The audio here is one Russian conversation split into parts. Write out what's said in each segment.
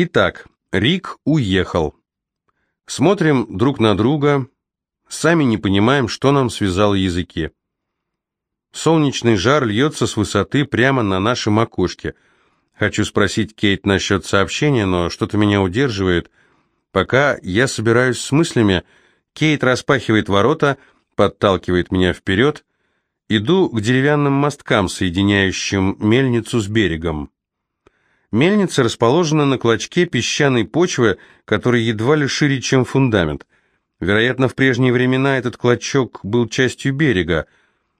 Итак, Рик уехал. Смотрим друг на друга, сами не понимаем, что нам связало языки. Солнечный жар льется с высоты прямо на наши макушки. Хочу спросить Кейт насчет сообщения, но что-то меня удерживает. Пока я собираюсь с мыслями, Кейт распахивает ворота, подталкивает меня вперед. Иду к деревянным мосткам, соединяющим мельницу с берегом. Мельница расположена на клочке песчаной почвы, который едва ли шире, чем фундамент. Вероятно, в прежние времена этот клочок был частью берега.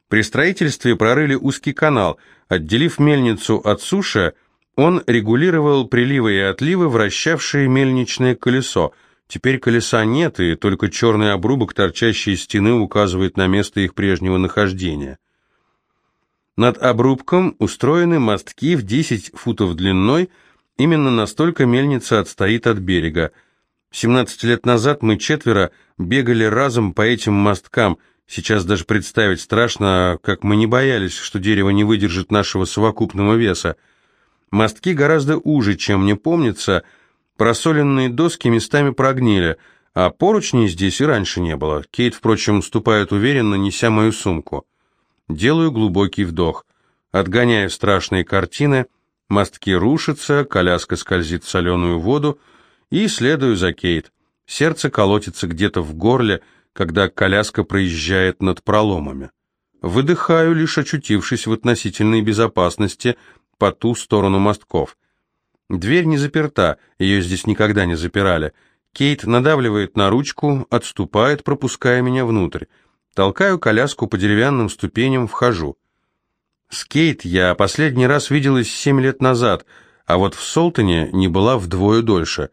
При строительстве прорыли узкий канал. Отделив мельницу от суши, он регулировал приливы и отливы, вращавшие мельничное колесо. Теперь колеса нет, и только черный обрубок, торчащий из стены, указывает на место их прежнего нахождения. Над обрубком устроены мостки в 10 футов длиной, именно настолько мельница отстоит от берега. 17 лет назад мы четверо бегали разом по этим мосткам, Сейчас даже представить страшно, как мы не боялись, что дерево не выдержит нашего совокупного веса. Мостки гораздо уже, чем мне помнится, просоленные доски местами прогнили, а поручней здесь и раньше не было. Кейт, впрочем, ступает уверенно, неся мою сумку. Делаю глубокий вдох. Отгоняю страшные картины, мостки рушатся, коляска скользит в соленую воду, и следую за Кейт. Сердце колотится где-то в горле, когда коляска проезжает над проломами. Выдыхаю, лишь очутившись в относительной безопасности по ту сторону мостков. Дверь не заперта, ее здесь никогда не запирали. Кейт надавливает на ручку, отступает, пропуская меня внутрь. Толкаю коляску по деревянным ступеням, вхожу. С Кейт я последний раз виделась семь лет назад, а вот в Солтоне не была вдвое дольше.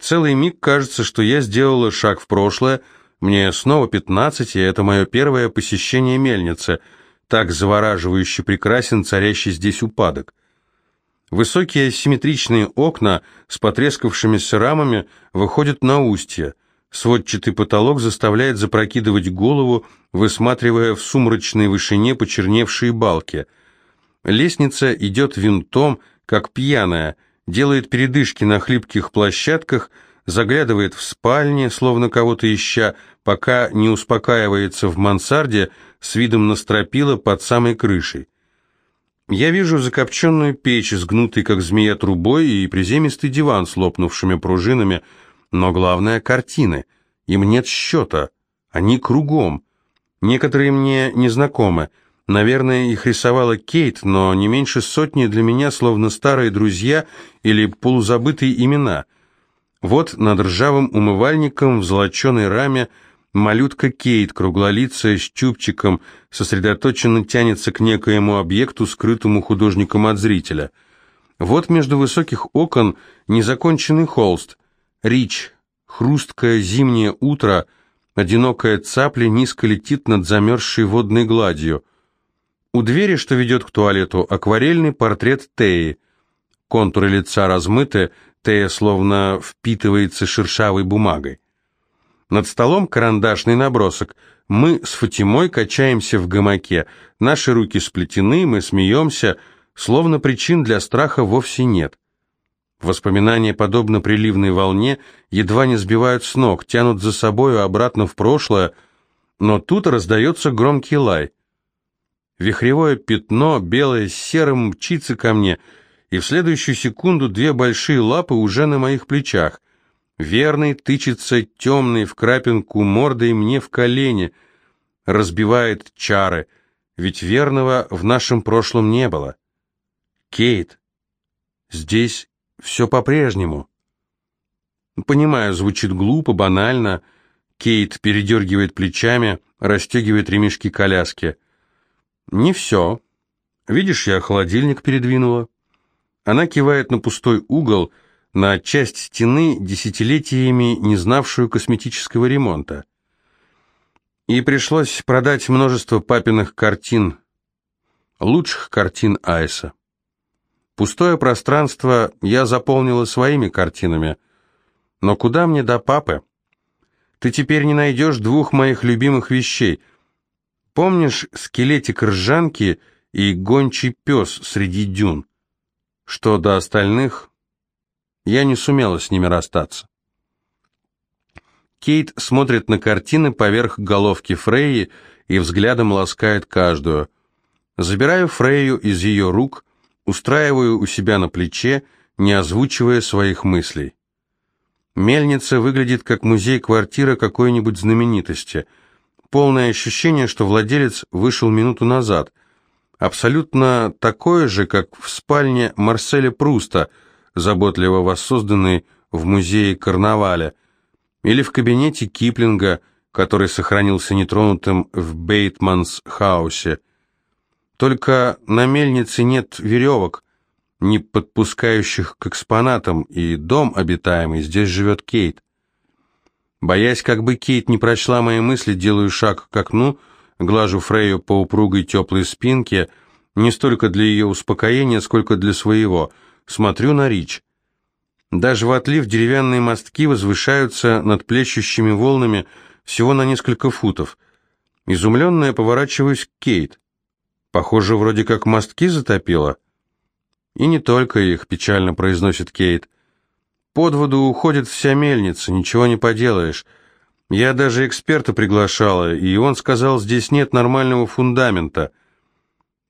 Целый миг кажется, что я сделала шаг в прошлое, мне снова пятнадцать, и это мое первое посещение мельницы, так завораживающе прекрасен царящий здесь упадок. Высокие симметричные окна с потрескавшимися рамами выходят на устье. Сводчатый потолок заставляет запрокидывать голову, высматривая в сумрачной вышине почерневшие балки. Лестница идет винтом, как пьяная, делает передышки на хлипких площадках – заглядывает в спальни, словно кого-то ища, пока не успокаивается в мансарде с видом на стропила под самой крышей. Я вижу закопченную печь, сгнутый как змея трубой, и приземистый диван с лопнувшими пружинами, но главное — картины. Им нет счета, они кругом. Некоторые мне незнакомы. Наверное, их рисовала Кейт, но не меньше сотни для меня словно старые друзья или полузабытые имена — вот над ржавым умывальником в золоченой раме малютка Кейт, круглолицая, с чубчиком, сосредоточенно тянется к некоему объекту, скрытому художником от зрителя. Вот между высоких окон незаконченный холст. Рич, хрусткое зимнее утро, одинокая цапля низко летит над замерзшей водной гладью. У двери, что ведет к туалету, акварельный портрет Теи. Контуры лица размыты, Тея словно впитывается шершавой бумагой. Над столом карандашный набросок. Мы с Фатимой качаемся в гамаке. Наши руки сплетены, мы смеемся, словно причин для страха вовсе нет. Воспоминания, подобно приливной волне, едва не сбивают с ног, тянут за собою обратно в прошлое, но тут раздается громкий лай. Вихревое пятно, белое с серым, мчится ко мне — и в следующую секунду две большие лапы уже на моих плечах. Верный тычется темный в крапинку мордой мне в колени, разбивает чары, ведь верного в нашем прошлом не было. Кейт, здесь все по-прежнему. Понимаю, звучит глупо, банально. Кейт передергивает плечами, расстегивает ремешки коляски. Не все. Видишь, я холодильник передвинула. Она кивает на пустой угол, на часть стены, десятилетиями не знавшую косметического ремонта. И пришлось продать множество папиных картин, лучших картин Айса. Пустое пространство я заполнила своими картинами, но куда мне до папы? Ты теперь не найдешь двух моих любимых вещей. Помнишь скелетик ржанки и гончий пес среди дюн? Что до остальных, Я не сумела с ними расстаться. Кейт смотрит на картины поверх головки Фрейи и взглядом ласкает каждую. Забираю Фрейю из ее рук, устраиваю у себя на плече, не озвучивая своих мыслей. Мельница выглядит как музей-квартира какой-нибудь знаменитости. Полное ощущение, что владелец вышел минуту назад. Абсолютно такое же, как в спальне Марселя Пруста, заботливо воссозданной в музее Карнаваля, или в кабинете Киплинга, который сохранился нетронутым в Бейтманс-хаусе. Только на мельнице нет веревок, не подпускающих к экспонатам, и дом обитаемый, здесь живет Кейт. Боясь, как бы Кейт не прочла мои мысли, делаю шаг к окну, глажу Фрейю по упругой теплой спинке, не столько для ее успокоения, сколько для своего. Смотрю на Рич. Даже в отлив деревянные мостки возвышаются над плещущими волнами всего на несколько футов. Изумленная поворачиваюсь к Кейт. Похоже, вроде как мостки затопило. И не только их, печально произносит Кейт. Под воду уходит вся мельница, ничего не поделаешь. Я даже эксперта приглашала, и он сказал, здесь нет нормального фундамента.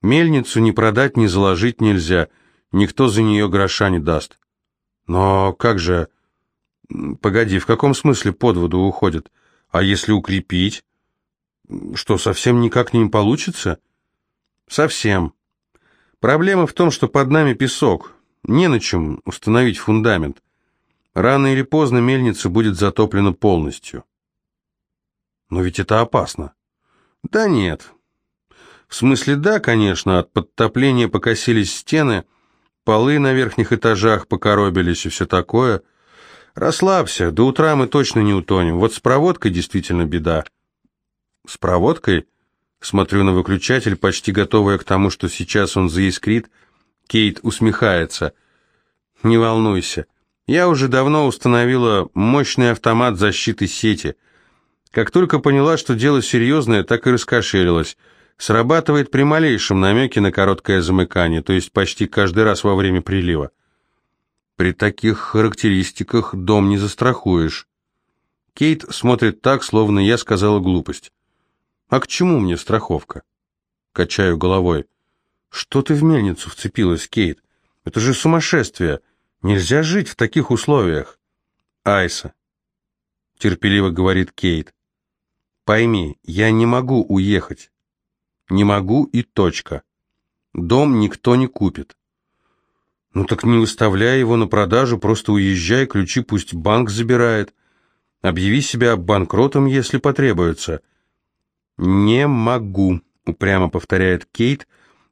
Мельницу ни продать, ни заложить нельзя, никто за нее гроша не даст. Но как же... Погоди, в каком смысле под воду уходит? А если укрепить? Что, совсем никак не получится? Совсем. Проблема в том, что под нами песок. Не на чем установить фундамент. Рано или поздно мельница будет затоплена полностью. Но ведь это опасно. Да нет. В смысле, да, конечно, от подтопления покосились стены, полы на верхних этажах покоробились и все такое. Расслабься, до утра мы точно не утонем. Вот с проводкой действительно беда. С проводкой? Смотрю на выключатель, почти готовая к тому, что сейчас он заискрит. Кейт усмехается. Не волнуйся. Я уже давно установила мощный автомат защиты сети. Как только поняла, что дело серьезное, так и раскошелилась. Срабатывает при малейшем намеке на короткое замыкание, то есть почти каждый раз во время прилива. При таких характеристиках дом не застрахуешь. Кейт смотрит так, словно я сказала глупость. А к чему мне страховка? Качаю головой. Что ты в мельницу вцепилась, Кейт? Это же сумасшествие. Нельзя жить в таких условиях. Айса, терпеливо говорит Кейт. Пойми, я не могу уехать. Не могу и точка. Дом никто не купит. Ну так не выставляй его на продажу, просто уезжай, ключи пусть банк забирает. Объяви себя банкротом, если потребуется. Не могу, упрямо повторяет Кейт,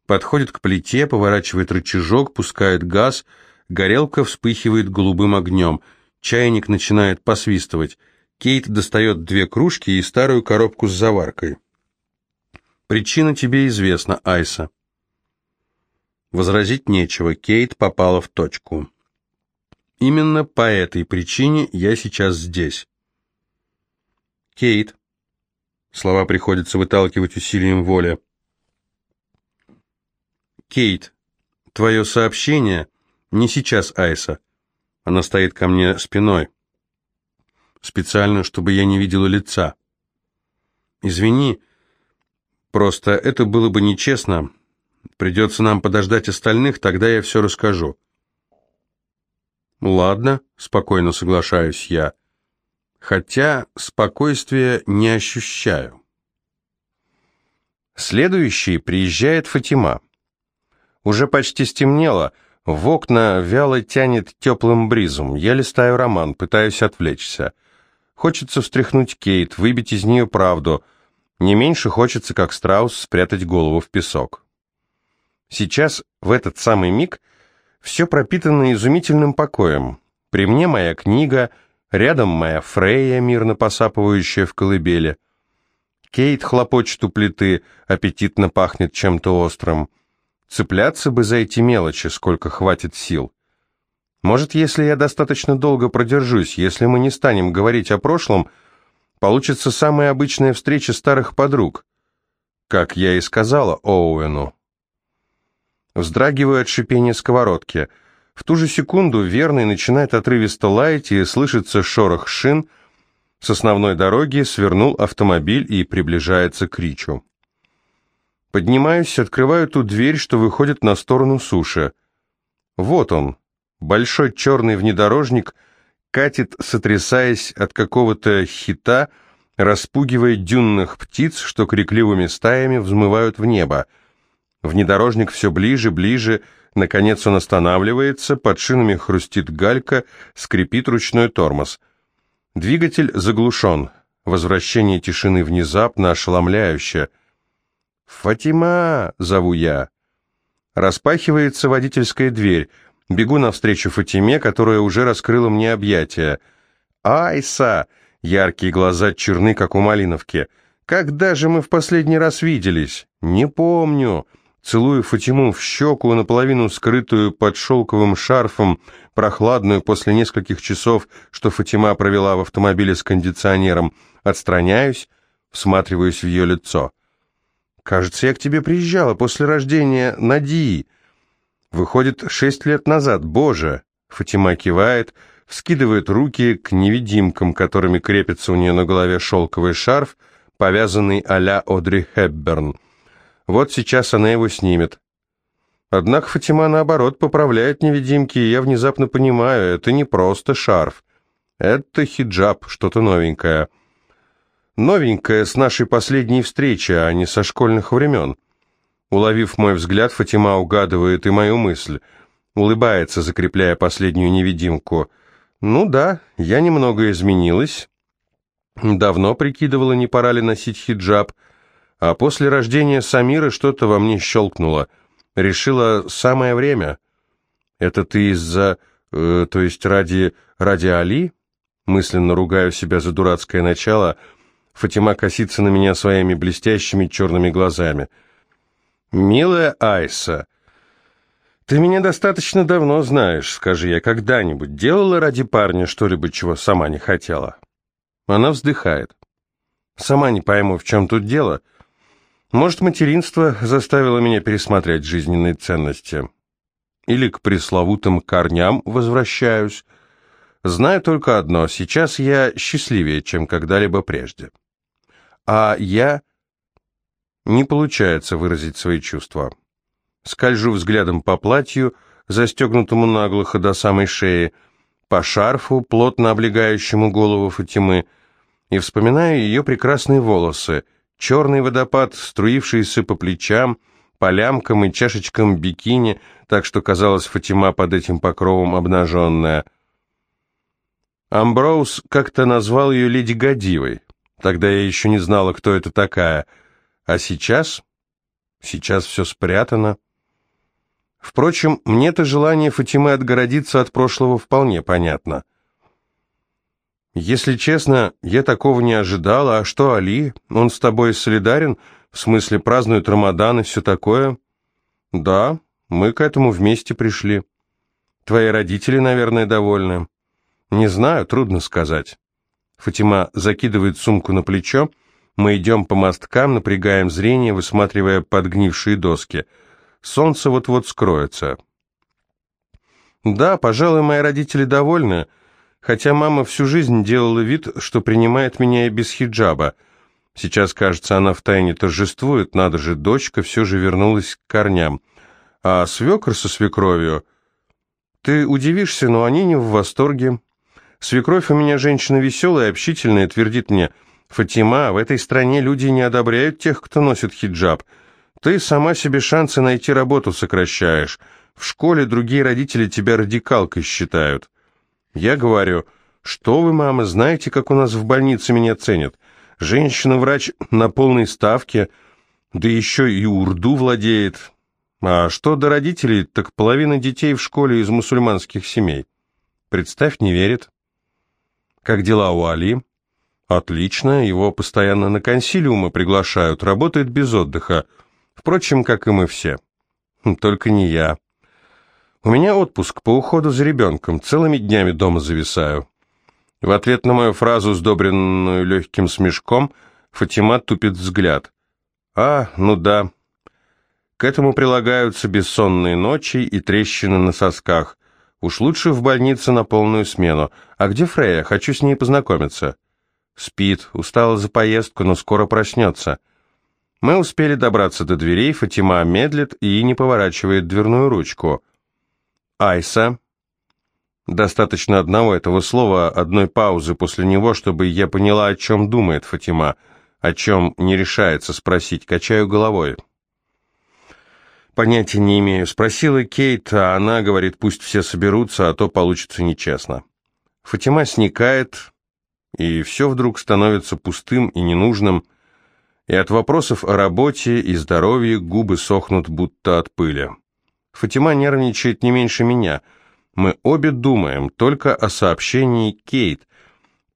подходит к плите, поворачивает рычажок, пускает газ, горелка вспыхивает голубым огнем, чайник начинает посвистывать. Кейт достает две кружки и старую коробку с заваркой. Причина тебе известна, Айса. Возразить нечего, Кейт попала в точку. Именно по этой причине я сейчас здесь. Кейт. Слова приходится выталкивать усилием воли. Кейт, твое сообщение не сейчас, Айса. Она стоит ко мне спиной. Специально, чтобы я не видела лица. Извини, Просто это было бы нечестно. Придется нам подождать остальных, тогда я все расскажу. Ладно, спокойно соглашаюсь я. Хотя спокойствия не ощущаю. Следующий приезжает Фатима. Уже почти стемнело, в окна вяло тянет теплым бризом. Я листаю роман, пытаюсь отвлечься. Хочется встряхнуть Кейт, выбить из нее правду — не меньше хочется, как страус, спрятать голову в песок. Сейчас, в этот самый миг, все пропитано изумительным покоем. При мне моя книга, рядом моя Фрея, мирно посапывающая в колыбели. Кейт хлопочет у плиты, аппетитно пахнет чем-то острым. Цепляться бы за эти мелочи, сколько хватит сил. Может, если я достаточно долго продержусь, если мы не станем говорить о прошлом, Получится самая обычная встреча старых подруг, как я и сказала Оуэну. Вздрагиваю от шипения сковородки. В ту же секунду верный начинает отрывисто лаять, и слышится шорох шин. С основной дороги свернул автомобиль и приближается к Ричу. Поднимаюсь, открываю ту дверь, что выходит на сторону суши. Вот он, большой черный внедорожник, катит, сотрясаясь от какого-то хита, распугивая дюнных птиц, что крикливыми стаями взмывают в небо. Внедорожник все ближе, ближе, Наконец он останавливается, под шинами хрустит галька, скрипит ручной тормоз. Двигатель заглушен. Возвращение тишины внезапно ошеломляющее. «Фатима!» — зову я. Распахивается водительская дверь. Бегу навстречу Фатиме, которая уже раскрыла мне объятия. «Айса!» — яркие глаза черны, как у Малиновки. «Когда же мы в последний раз виделись?» «Не помню» целую Фатиму в щеку, наполовину скрытую под шелковым шарфом, прохладную после нескольких часов, что Фатима провела в автомобиле с кондиционером, отстраняюсь, всматриваюсь в ее лицо. «Кажется, я к тебе приезжала после рождения Надии. Выходит, шесть лет назад, боже!» Фатима кивает, вскидывает руки к невидимкам, которыми крепится у нее на голове шелковый шарф, повязанный а-ля Одри Хепберн. Вот сейчас она его снимет. Однако Фатима, наоборот, поправляет невидимки, и я внезапно понимаю, это не просто шарф. Это хиджаб, что-то новенькое. Новенькое с нашей последней встречи, а не со школьных времен. Уловив мой взгляд, Фатима угадывает и мою мысль. Улыбается, закрепляя последнюю невидимку. «Ну да, я немного изменилась. Давно прикидывала, не пора ли носить хиджаб». А после рождения Самира что-то во мне щелкнуло. Решила самое время. Это ты из-за... Э, то есть ради... ради Али? Мысленно ругаю себя за дурацкое начало. Фатима косится на меня своими блестящими черными глазами. «Милая Айса, ты меня достаточно давно знаешь. Скажи, я когда-нибудь делала ради парня что-либо, чего сама не хотела?» Она вздыхает. «Сама не пойму, в чем тут дело». Может, материнство заставило меня пересмотреть жизненные ценности. Или к пресловутым корням возвращаюсь. Знаю только одно, сейчас я счастливее, чем когда-либо прежде. А я... Не получается выразить свои чувства. Скольжу взглядом по платью, застегнутому наглухо до самой шеи, по шарфу, плотно облегающему голову Фатимы, и вспоминаю ее прекрасные волосы — Черный водопад, струившийся по плечам, по лямкам и чашечкам бикини, так что казалось Фатима под этим покровом обнаженная. Амброуз как-то назвал ее Леди Годивой. Тогда я еще не знала, кто это такая. А сейчас? Сейчас все спрятано. Впрочем, мне-то желание Фатимы отгородиться от прошлого вполне понятно. «Если честно, я такого не ожидала. А что, Али? Он с тобой солидарен? В смысле, празднует Рамадан и все такое?» «Да, мы к этому вместе пришли. Твои родители, наверное, довольны?» «Не знаю, трудно сказать». Фатима закидывает сумку на плечо. Мы идем по мосткам, напрягаем зрение, высматривая подгнившие доски. Солнце вот-вот скроется. «Да, пожалуй, мои родители довольны». Хотя мама всю жизнь делала вид, что принимает меня и без хиджаба. Сейчас, кажется, она втайне торжествует, надо же, дочка все же вернулась к корням. А свекр со свекровью... Ты удивишься, но они не в восторге. Свекровь у меня женщина веселая, общительная, твердит мне, «Фатима, в этой стране люди не одобряют тех, кто носит хиджаб. Ты сама себе шансы найти работу сокращаешь. В школе другие родители тебя радикалкой считают». Я говорю, что вы, мама, знаете, как у нас в больнице меня ценят? Женщина-врач на полной ставке, да еще и урду владеет. А что до родителей, так половина детей в школе из мусульманских семей. Представь, не верит. Как дела у Али? Отлично, его постоянно на консилиумы приглашают, работает без отдыха. Впрочем, как и мы все. Только не я. У меня отпуск по уходу за ребенком, целыми днями дома зависаю. В ответ на мою фразу, сдобренную легким смешком, Фатима тупит взгляд. А, ну да. К этому прилагаются бессонные ночи и трещины на сосках. Уж лучше в больнице на полную смену. А где Фрея? Хочу с ней познакомиться. Спит, устала за поездку, но скоро проснется. Мы успели добраться до дверей, Фатима медлит и не поворачивает дверную ручку. Айса. Достаточно одного этого слова, одной паузы после него, чтобы я поняла, о чем думает Фатима, о чем не решается спросить, качаю головой. «Понятия не имею». Спросила Кейт, а она говорит, пусть все соберутся, а то получится нечестно. Фатима сникает, и все вдруг становится пустым и ненужным, и от вопросов о работе и здоровье губы сохнут будто от пыли. Фатима нервничает не меньше меня. Мы обе думаем только о сообщении Кейт.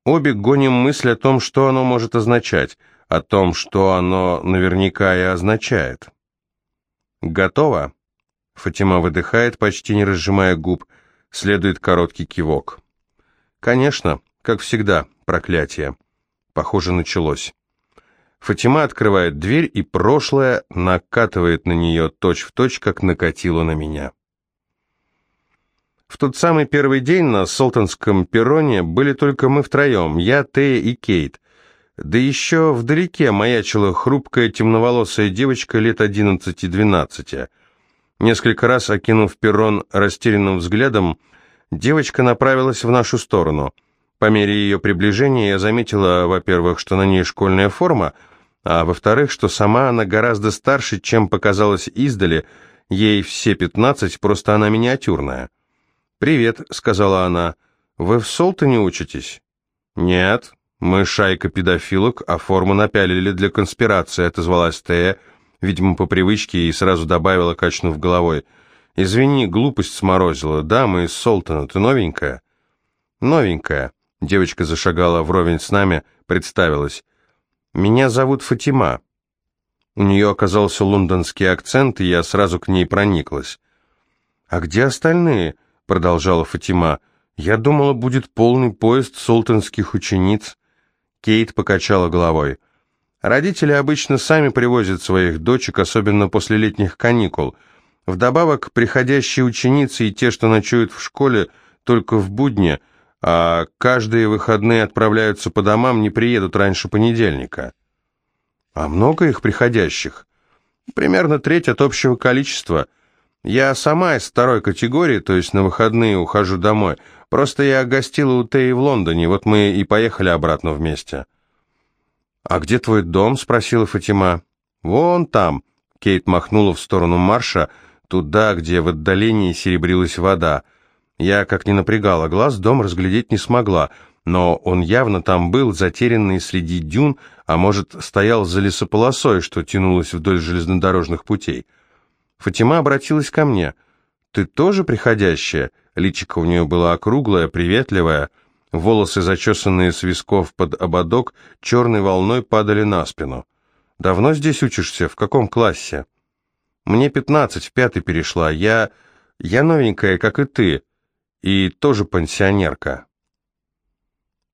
Обе гоним мысль о том, что оно может означать, о том, что оно наверняка и означает. «Готово?» Фатима выдыхает, почти не разжимая губ. Следует короткий кивок. «Конечно, как всегда, проклятие». Похоже, началось. Фатима открывает дверь, и прошлое накатывает на нее точь-в-точь, точь, как накатило на меня. В тот самый первый день на Солтанском перроне были только мы втроем, я, Тея и Кейт. Да еще вдалеке маячила хрупкая темноволосая девочка лет 11-12. Несколько раз окинув перрон растерянным взглядом, девочка направилась в нашу сторону. По мере ее приближения я заметила, во-первых, что на ней школьная форма, а во-вторых, что сама она гораздо старше, чем показалось издали, ей все пятнадцать, просто она миниатюрная. «Привет», — сказала она, — «вы в Солтоне учитесь?» «Нет», «Мы шайка педофилок, а форму напялили для конспирации», — отозвалась Тея, видимо, по привычке, и сразу добавила, качнув головой. «Извини, глупость сморозила. Да, мы из Солтона. Ты новенькая?» «Новенькая». Девочка зашагала вровень с нами, представилась. «Меня зовут Фатима». У нее оказался лондонский акцент, и я сразу к ней прониклась. «А где остальные?» — продолжала Фатима. «Я думала, будет полный поезд солтонских учениц». Кейт покачала головой. Родители обычно сами привозят своих дочек, особенно после летних каникул. Вдобавок, приходящие ученицы и те, что ночуют в школе, только в будни, а каждые выходные отправляются по домам, не приедут раньше понедельника. А много их приходящих? Примерно треть от общего количества. Я сама из второй категории, то есть на выходные ухожу домой. Просто я гостила у Теи в Лондоне, вот мы и поехали обратно вместе». «А где твой дом?» — спросила Фатима. «Вон там», — Кейт махнула в сторону марша, туда, где в отдалении серебрилась вода. Я, как ни напрягала глаз, дом разглядеть не смогла, но он явно там был, затерянный среди дюн, а может, стоял за лесополосой, что тянулось вдоль железнодорожных путей. Фатима обратилась ко мне. «Ты тоже приходящая?» Личико у нее было округлое, приветливое, волосы, зачесанные с висков под ободок, черной волной падали на спину. «Давно здесь учишься? В каком классе?» «Мне пятнадцать, в пятый перешла. Я... я новенькая, как и ты. И тоже пансионерка».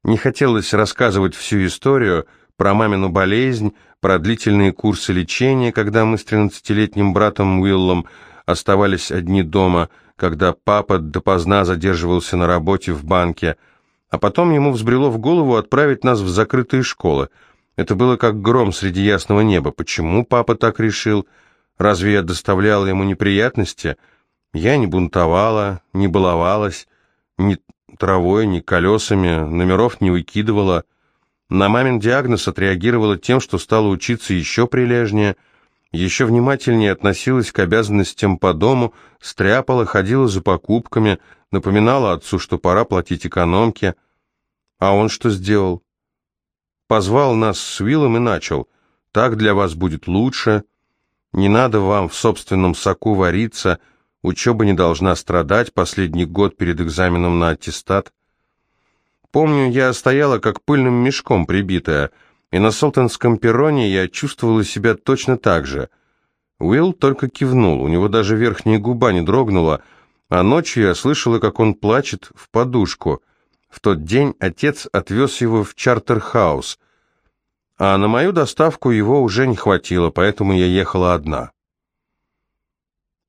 Не хотелось рассказывать всю историю про мамину болезнь, про длительные курсы лечения, когда мы с тринадцатилетним братом Уиллом оставались одни дома – когда папа допоздна задерживался на работе в банке, а потом ему взбрело в голову отправить нас в закрытые школы. Это было как гром среди ясного неба. Почему папа так решил? Разве я доставляла ему неприятности? Я не бунтовала, не баловалась, ни травой, ни колесами, номеров не выкидывала. На мамин диагноз отреагировала тем, что стала учиться еще прилежнее – еще внимательнее относилась к обязанностям по дому, стряпала, ходила за покупками, напоминала отцу, что пора платить экономке. А он что сделал? Позвал нас с Уиллом и начал. «Так для вас будет лучше. Не надо вам в собственном соку вариться. Учеба не должна страдать. Последний год перед экзаменом на аттестат». Помню, я стояла как пыльным мешком прибитая – и на Солтонском перроне я чувствовала себя точно так же. Уилл только кивнул, у него даже верхняя губа не дрогнула, а ночью я слышала, как он плачет в подушку. В тот день отец отвез его в Чартерхаус, а на мою доставку его уже не хватило, поэтому я ехала одна.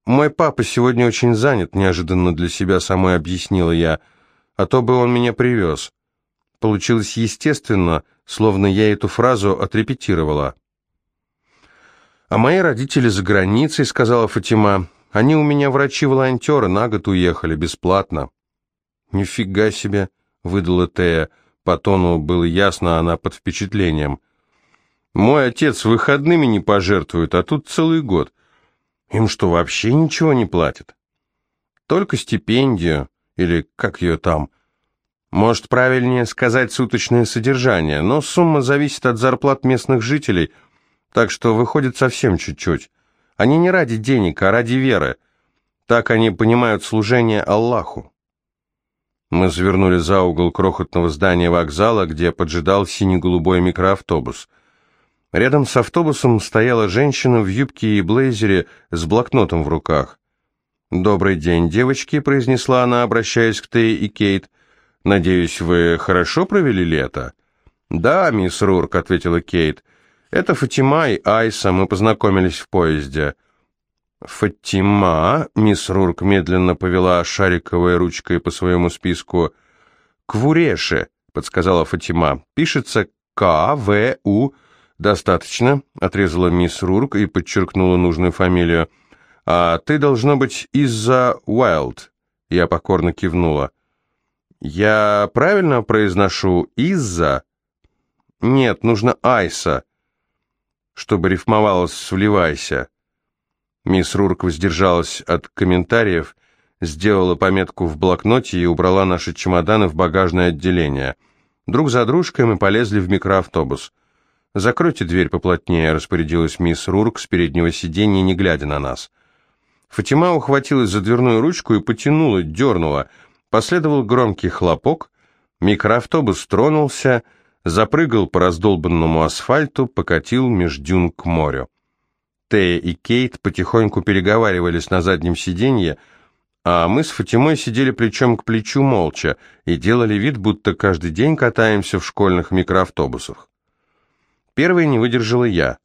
«Мой папа сегодня очень занят», — неожиданно для себя самой объяснила я, «а то бы он меня привез». Получилось естественно, словно я эту фразу отрепетировала. «А мои родители за границей», — сказала Фатима. «Они у меня врачи-волонтеры, на год уехали, бесплатно». «Нифига себе», — выдала Тея. По тону было ясно, она под впечатлением. «Мой отец выходными не пожертвует, а тут целый год. Им что, вообще ничего не платят?» «Только стипендию, или как ее там?» «Может, правильнее сказать суточное содержание, но сумма зависит от зарплат местных жителей, так что выходит совсем чуть-чуть. Они не ради денег, а ради веры. Так они понимают служение Аллаху». Мы завернули за угол крохотного здания вокзала, где поджидал сине-голубой микроавтобус. Рядом с автобусом стояла женщина в юбке и блейзере с блокнотом в руках. «Добрый день, девочки», — произнесла она, обращаясь к Тей и Кейт. «Надеюсь, вы хорошо провели лето?» «Да, мисс Рурк», — ответила Кейт. «Это Фатима и Айса, мы познакомились в поезде». «Фатима», — мисс Рурк медленно повела шариковой ручкой по своему списку. «Квуреше», — подсказала Фатима. «Пишется К-В-У». «Достаточно», — отрезала мисс Рурк и подчеркнула нужную фамилию. «А ты, должно быть, из-за Уайлд». Я покорно кивнула. «Я правильно произношу «из-за»?» «Нет, нужно «айса», чтобы рифмовалось с «вливайся». Мисс Рурк воздержалась от комментариев, сделала пометку в блокноте и убрала наши чемоданы в багажное отделение. Друг за дружкой мы полезли в микроавтобус. «Закройте дверь поплотнее», — распорядилась мисс Рурк с переднего сиденья, не глядя на нас. Фатима ухватилась за дверную ручку и потянула, дернула. Последовал громкий хлопок, микроавтобус тронулся, запрыгал по раздолбанному асфальту, покатил меж к морю. Тея и Кейт потихоньку переговаривались на заднем сиденье, а мы с Фатимой сидели плечом к плечу молча и делали вид, будто каждый день катаемся в школьных микроавтобусах. Первой не выдержала я.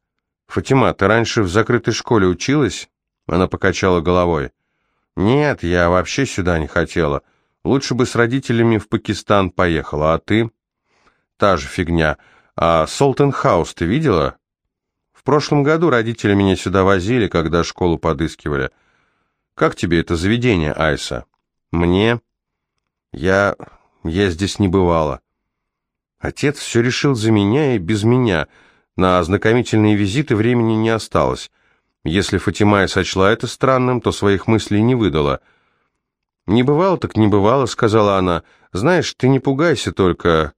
«Фатима, ты раньше в закрытой школе училась?» Она покачала головой. «Нет, я вообще сюда не хотела. Лучше бы с родителями в Пакистан поехала, а ты?» «Та же фигня. А Солтен Хаус ты видела?» В прошлом году родители меня сюда возили, когда школу подыскивали. Как тебе это заведение, Айса? Мне? Я... я здесь не бывала. Отец все решил за меня и без меня. На ознакомительные визиты времени не осталось. Если Фатима и сочла это странным, то своих мыслей не выдала. «Не бывало, так не бывало», — сказала она. «Знаешь, ты не пугайся только.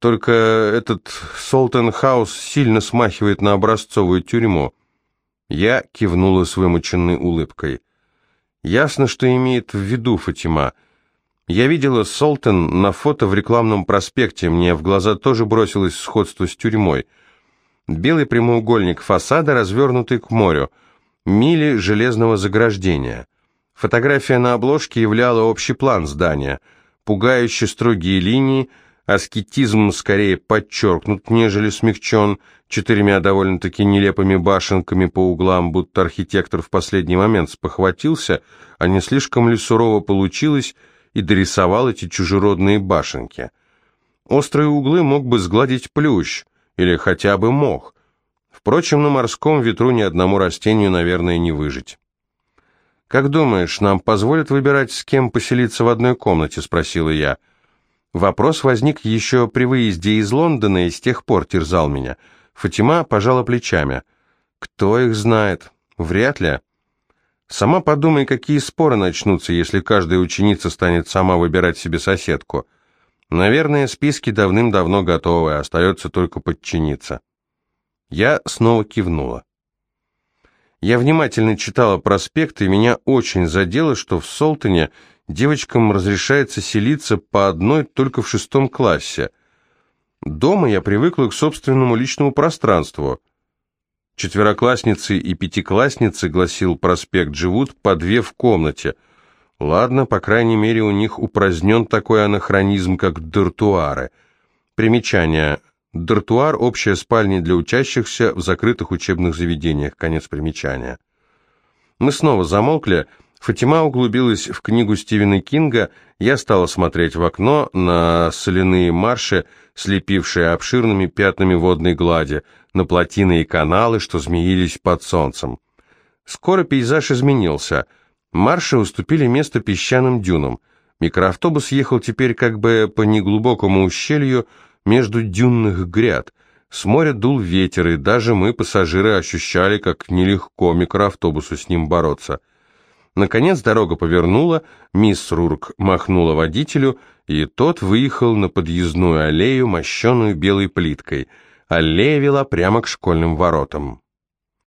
Только этот Солтен Хаус сильно смахивает на образцовую тюрьму. Я кивнула с вымученной улыбкой. Ясно, что имеет в виду Фатима. Я видела Солтен на фото в рекламном проспекте, мне в глаза тоже бросилось сходство с тюрьмой. Белый прямоугольник фасада, развернутый к морю, мили железного заграждения. Фотография на обложке являла общий план здания, пугающе строгие линии, аскетизм скорее подчеркнут, нежели смягчен, четырьмя довольно-таки нелепыми башенками по углам, будто архитектор в последний момент спохватился, а не слишком ли сурово получилось, и дорисовал эти чужеродные башенки. Острые углы мог бы сгладить плющ, или хотя бы мох. Впрочем, на морском ветру ни одному растению, наверное, не выжить. «Как думаешь, нам позволят выбирать, с кем поселиться в одной комнате?» – спросила я. – Вопрос возник еще при выезде из Лондона и с тех пор терзал меня. Фатима пожала плечами. «Кто их знает? Вряд ли. Сама подумай, какие споры начнутся, если каждая ученица станет сама выбирать себе соседку. Наверное, списки давным-давно готовы, остается только подчиниться». Я снова кивнула. Я внимательно читала проспект, и меня очень задело, что в Солтоне девочкам разрешается селиться по одной только в шестом классе. Дома я привыкла к собственному личному пространству. Четвероклассницы и пятиклассницы, гласил проспект, живут по две в комнате. Ладно, по крайней мере, у них упразднен такой анахронизм, как дартуары. Примечание. Дартуар – общая спальня для учащихся в закрытых учебных заведениях. Конец примечания. Мы снова замолкли. Фатима углубилась в книгу Стивена Кинга, я стала смотреть в окно на соляные марши, слепившие обширными пятнами водной глади, на плотины и каналы, что змеились под солнцем. Скоро пейзаж изменился. Марши уступили место песчаным дюнам. Микроавтобус ехал теперь как бы по неглубокому ущелью между дюнных гряд. С моря дул ветер, и даже мы, пассажиры, ощущали, как нелегко микроавтобусу с ним бороться. Наконец дорога повернула, мисс Рурк махнула водителю, и тот выехал на подъездную аллею, мощенную белой плиткой. Аллея вела прямо к школьным воротам.